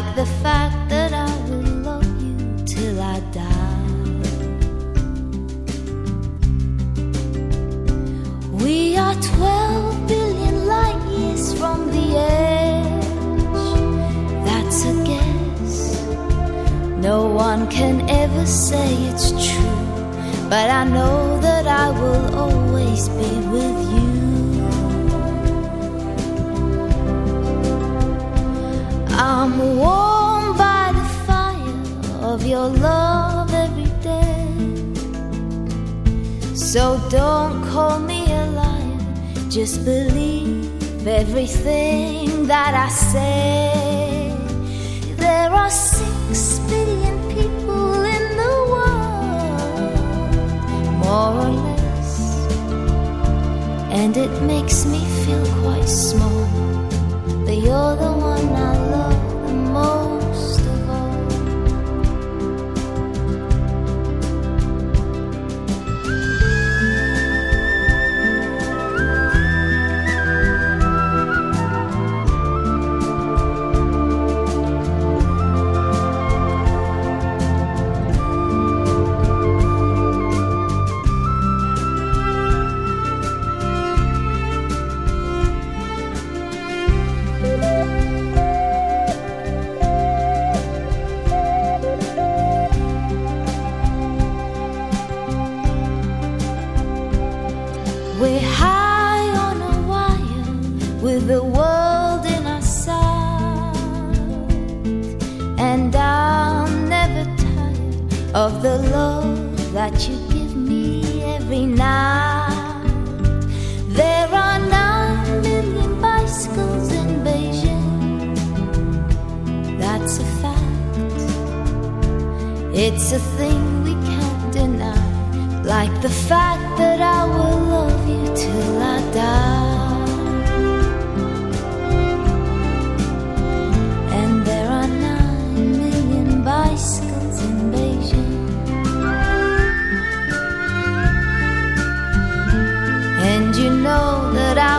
Like the fact the world in our sight, and I'm never tired of the love that you give me every night. There are nine million bicycles in Beijing. That's a fact. It's a thing we can't deny. Like the fact that I will love you till I die.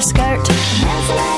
skirt.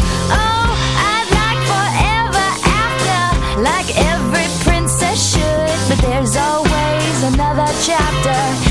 Chapter,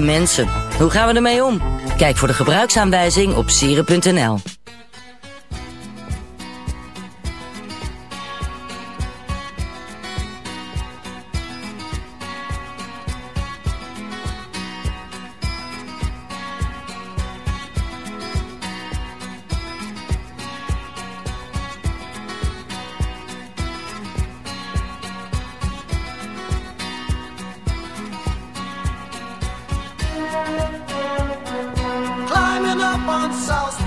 mensen. Hoe gaan we ermee om? Kijk voor de gebruiksaanwijzing op sieren.nl. on South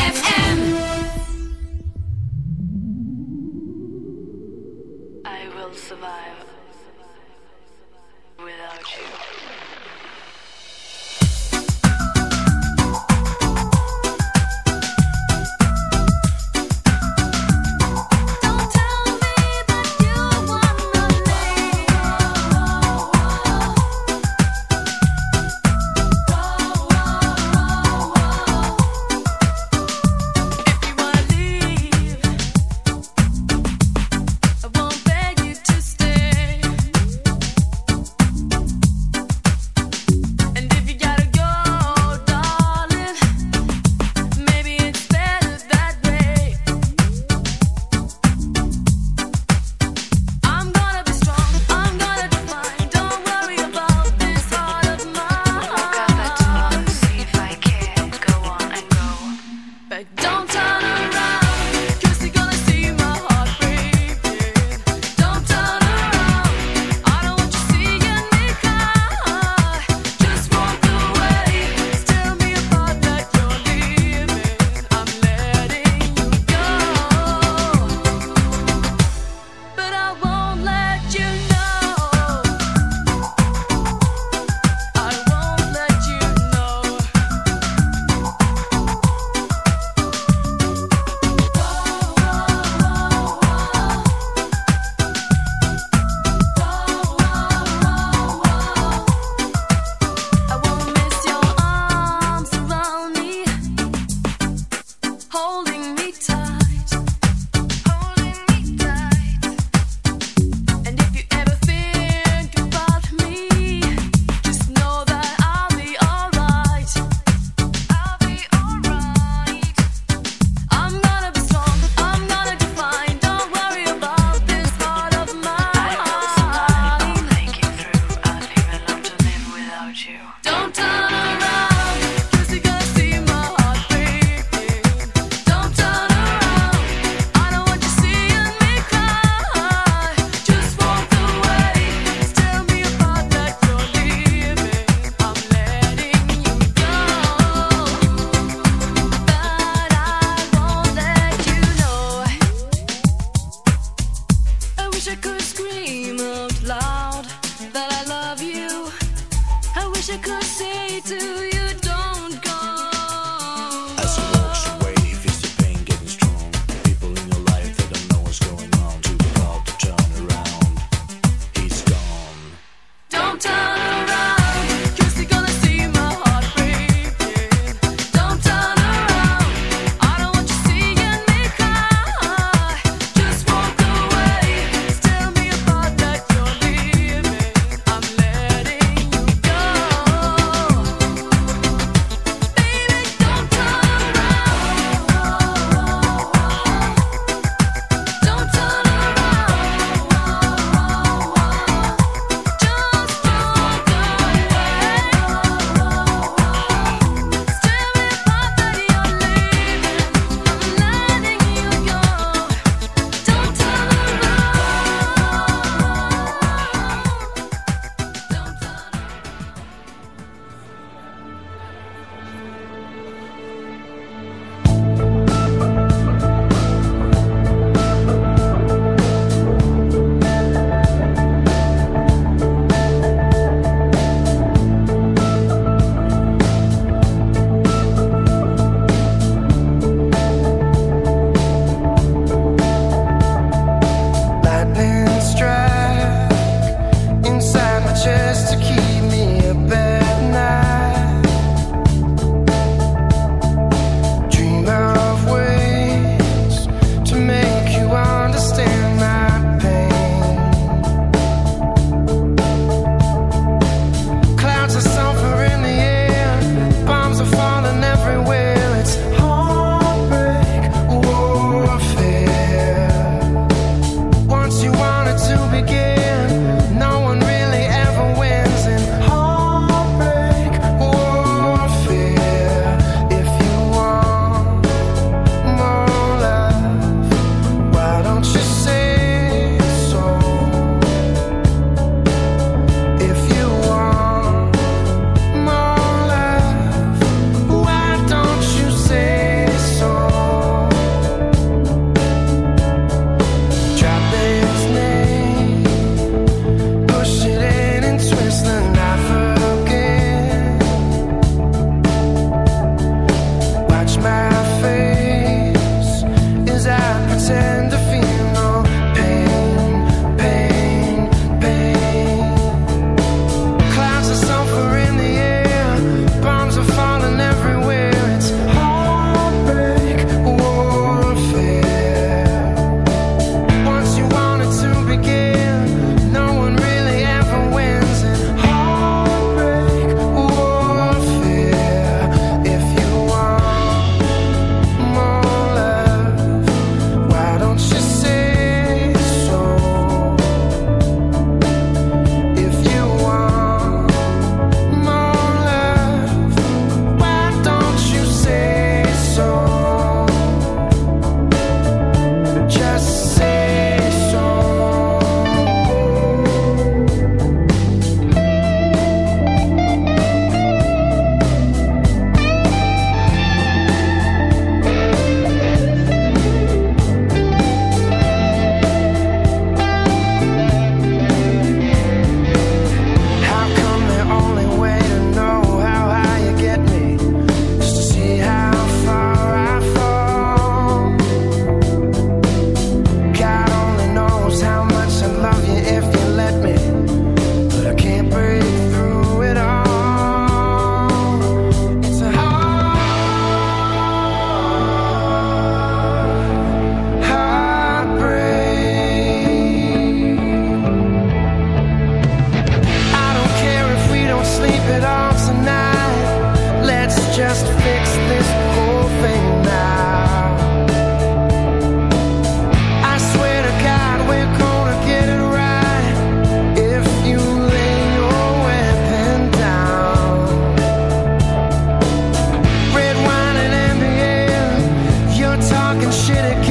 talking shit again.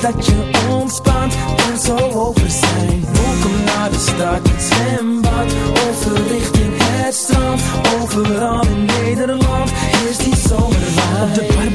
dat je ontspant en zo over zijn. Welkom naar de stad, het zwembad. Over richting het strand. Overal in Nederland is die zomerwijn.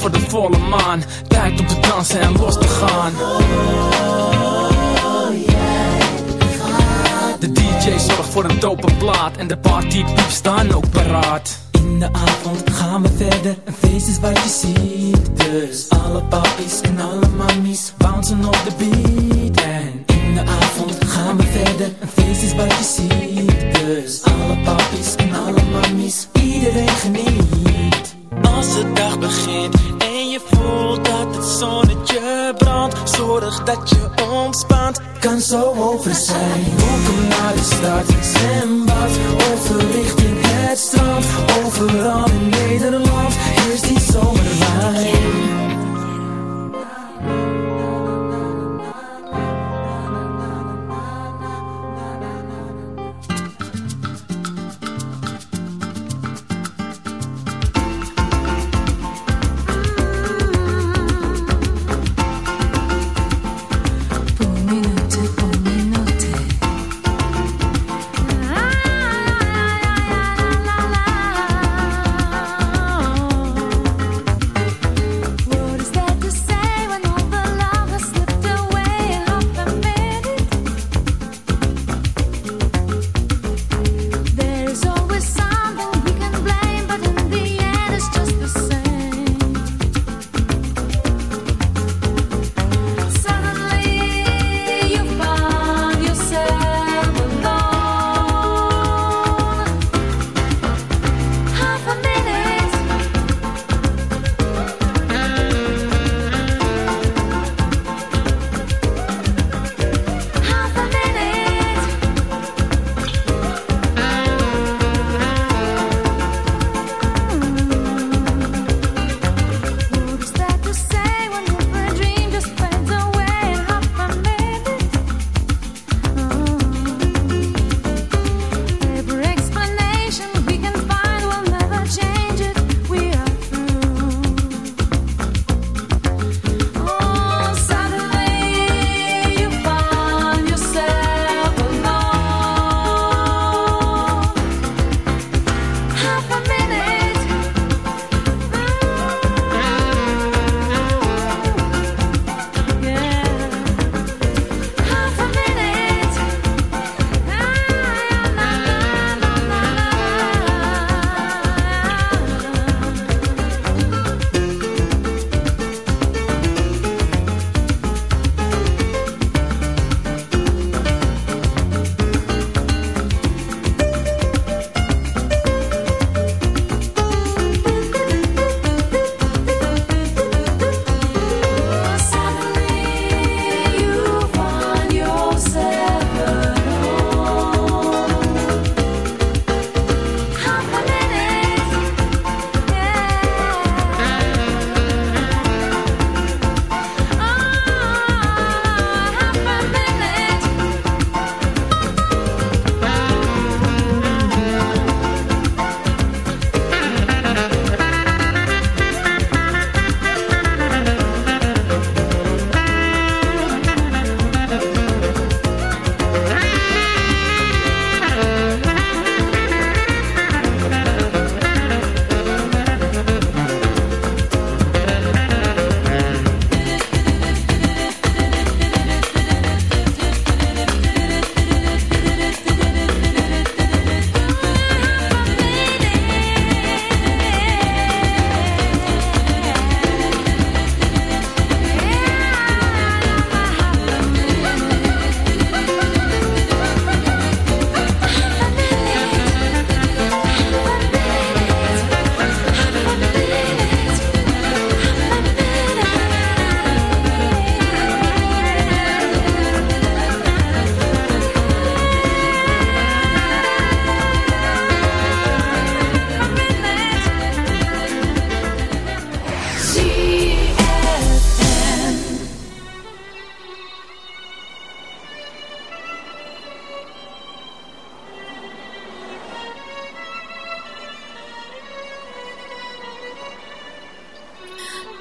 voor de volle maan. Tijd om te dansen en los te gaan. De DJ zorgt voor een dope plaat en de partypieps staan ook paraat. In de avond gaan we verder, een feest is wat je ziet. Dus alle papies en alle mammies bouncen op de beat. In de avond gaan we verder, een feest is wat je ziet. Dus alle papies en alle mammies, iedereen geniet. Als de dag begint en je voelt dat het zonnetje brandt, zorg dat je ontspant. Kan zo over zijn. Welkom naar de stad, zwembad, overrichting het strand. Overal in Nederland is die zomerwijn.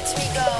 lets me go.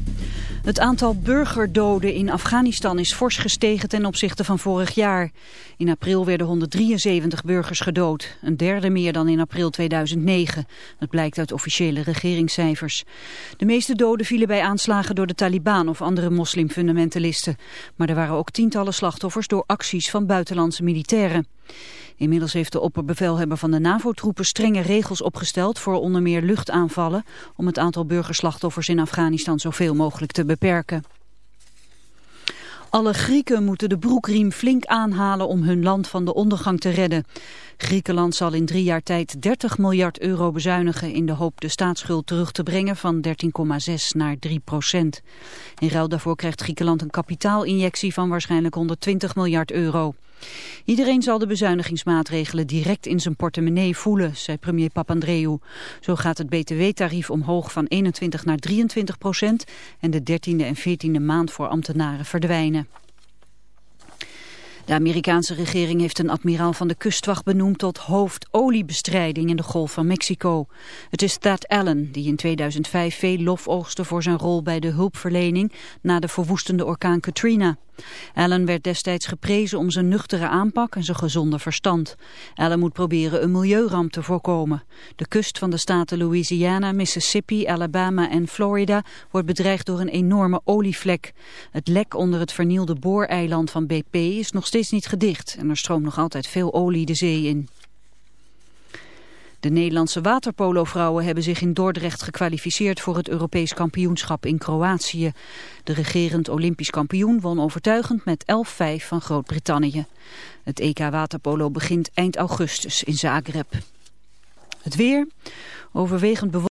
Het aantal burgerdoden in Afghanistan is fors gestegen ten opzichte van vorig jaar. In april werden 173 burgers gedood, een derde meer dan in april 2009. Dat blijkt uit officiële regeringscijfers. De meeste doden vielen bij aanslagen door de Taliban of andere moslimfundamentalisten. Maar er waren ook tientallen slachtoffers door acties van buitenlandse militairen. Inmiddels heeft de opperbevelhebber van de NAVO-troepen strenge regels opgesteld voor onder meer luchtaanvallen om het aantal burgerslachtoffers in Afghanistan zoveel mogelijk te beperken. Alle Grieken moeten de broekriem flink aanhalen om hun land van de ondergang te redden. Griekenland zal in drie jaar tijd 30 miljard euro bezuinigen in de hoop de staatsschuld terug te brengen van 13,6 naar 3 procent. In ruil daarvoor krijgt Griekenland een kapitaalinjectie van waarschijnlijk 120 miljard euro. Iedereen zal de bezuinigingsmaatregelen direct in zijn portemonnee voelen, zei premier Papandreou. Zo gaat het btw-tarief omhoog van 21 naar 23 procent en de 13e en 14e maand voor ambtenaren verdwijnen. De Amerikaanse regering heeft een admiraal van de kustwacht benoemd tot hoofd oliebestrijding in de Golf van Mexico. Het is Thad Allen, die in 2005 veel lof oogste voor zijn rol bij de hulpverlening na de verwoestende orkaan Katrina. Allen werd destijds geprezen om zijn nuchtere aanpak en zijn gezonde verstand. Allen moet proberen een milieuramp te voorkomen. De kust van de staten Louisiana, Mississippi, Alabama en Florida wordt bedreigd door een enorme olievlek. Het lek onder het vernielde booreiland van BP is nog steeds niet gedicht en er stroomt nog altijd veel olie de zee in. De Nederlandse waterpolovrouwen hebben zich in Dordrecht gekwalificeerd voor het Europees kampioenschap in Kroatië. De regerend Olympisch kampioen won overtuigend met 11-5 van Groot-Brittannië. Het EK waterpolo begint eind augustus in Zagreb. Het weer, overwegend bewolkt.